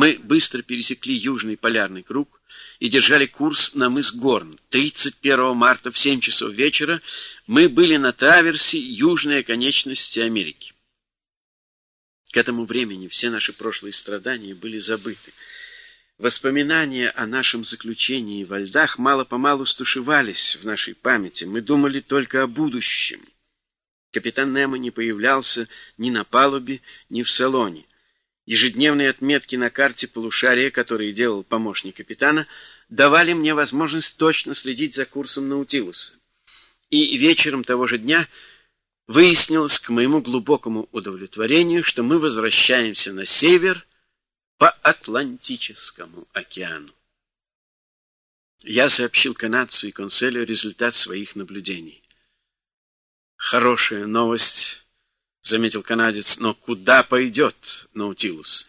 Мы быстро пересекли Южный полярный круг и держали курс на мыс Горн. 31 марта в 7 часов вечера мы были на траверсе южной оконечности Америки. К этому времени все наши прошлые страдания были забыты. Воспоминания о нашем заключении во льдах мало-помалу стушевались в нашей памяти. Мы думали только о будущем. Капитан Немо не появлялся ни на палубе, ни в салоне. Ежедневные отметки на карте полушария, которые делал помощник капитана, давали мне возможность точно следить за курсом Наутилуса. И вечером того же дня выяснилось к моему глубокому удовлетворению, что мы возвращаемся на север по Атлантическому океану. Я сообщил канадцу и конселю результат своих наблюдений. Хорошая новость — заметил канадец, — но куда пойдет Наутилус?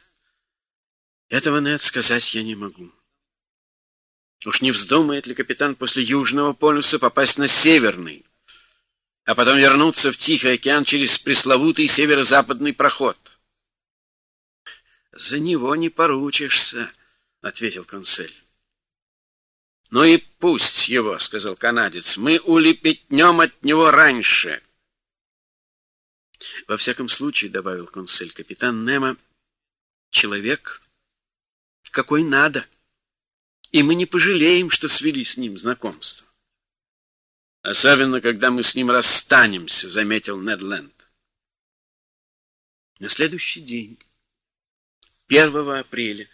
Этого, Нед, сказать я не могу. Уж не вздумает ли капитан после Южного полюса попасть на Северный, а потом вернуться в Тихий океан через пресловутый северо-западный проход? — За него не поручишься, — ответил консель. — Ну и пусть его, — сказал канадец, — мы улепетнем от него раньше. — во всяком случае, — добавил консель, — капитан Немо — человек, какой надо, и мы не пожалеем, что свели с ним знакомство. — Особенно, когда мы с ним расстанемся, — заметил Нед Ленд. На следующий день, 1 апреля,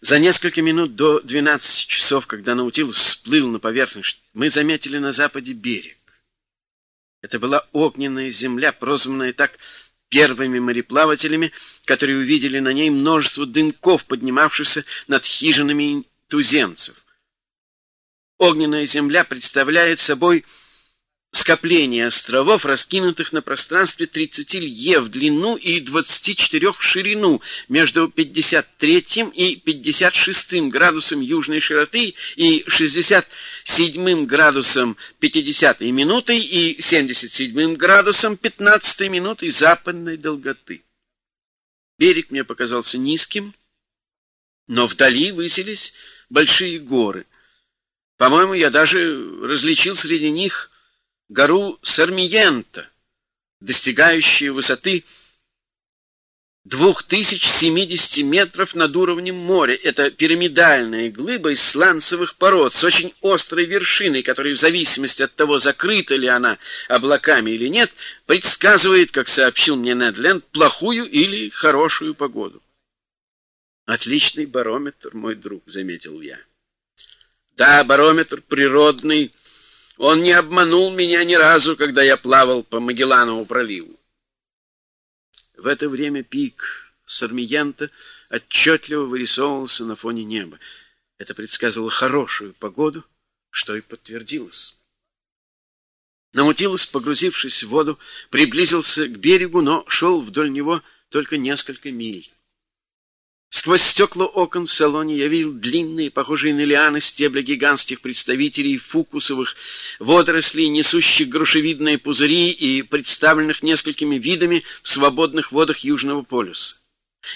за несколько минут до 12 часов, когда Наутилус всплыл на поверхность, мы заметили на западе берег. Это была огненная земля, прозванная так первыми мореплавателями, которые увидели на ней множество дымков, поднимавшихся над хижинами туземцев. Огненная земля представляет собой скопление островов, раскинутых на пространстве 30 лье в длину и 24 в ширину, между 53 и 56 градусом южной широты и 67 градусом 50 минутой и 77 градусом 15 минутой западной долготы. Берег мне показался низким, но вдали высились большие горы. По-моему, я даже различил среди них гору Сармиента, достигающую высоты 2070 метров над уровнем моря. Это пирамидальная глыба из сланцевых пород с очень острой вершиной, которая в зависимости от того, закрыта ли она облаками или нет, предсказывает, как сообщил мне Недленд, плохую или хорошую погоду. Отличный барометр, мой друг, заметил я. Да, барометр природный, он не обманул меня ни разу, когда я плавал по Магелланову проливу. В это время пик Сармиента отчетливо вырисовывался на фоне неба. Это предсказывало хорошую погоду, что и подтвердилось. Наутилус, погрузившись в воду, приблизился к берегу, но шел вдоль него только несколько миль. Сквозь стекла окон в салоне я видел длинные, похожие на лианы, стебля гигантских представителей фукусовых водорослей, несущих грушевидные пузыри и представленных несколькими видами в свободных водах Южного полюса.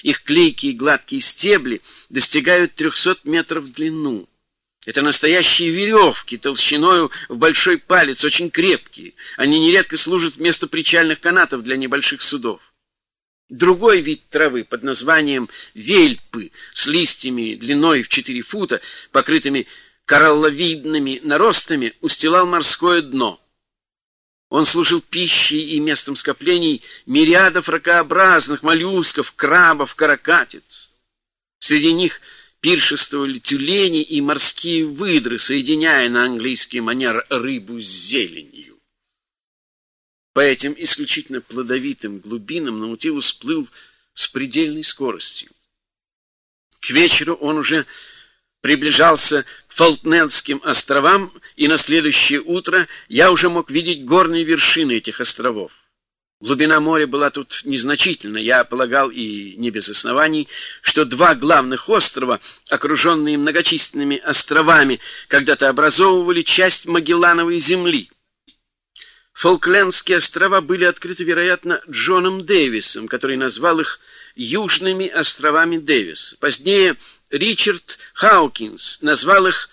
Их клейкие гладкие стебли достигают 300 метров в длину. Это настоящие веревки толщиною в большой палец, очень крепкие. Они нередко служат вместо причальных канатов для небольших судов. Другой вид травы под названием вельпы с листьями длиной в 4 фута, покрытыми коралловидными наростами, устилал морское дно. Он служил пищей и местом скоплений мириадов ракообразных моллюсков, крабов, каракатиц. Среди них пиршествовали тюлени и морские выдры, соединяя на английский манер рыбу с зеленью. По этим исключительно плодовитым глубинам Наутилус плыл с предельной скоростью. К вечеру он уже приближался к Фолтнендским островам, и на следующее утро я уже мог видеть горные вершины этих островов. Глубина моря была тут незначительна. Я полагал, и не без оснований, что два главных острова, окруженные многочисленными островами, когда-то образовывали часть Магеллановой земли — Фолклендские острова были открыты, вероятно, Джоном Дэвисом, который назвал их Южными островами Дэвиса. Позднее Ричард Хаукинс назвал их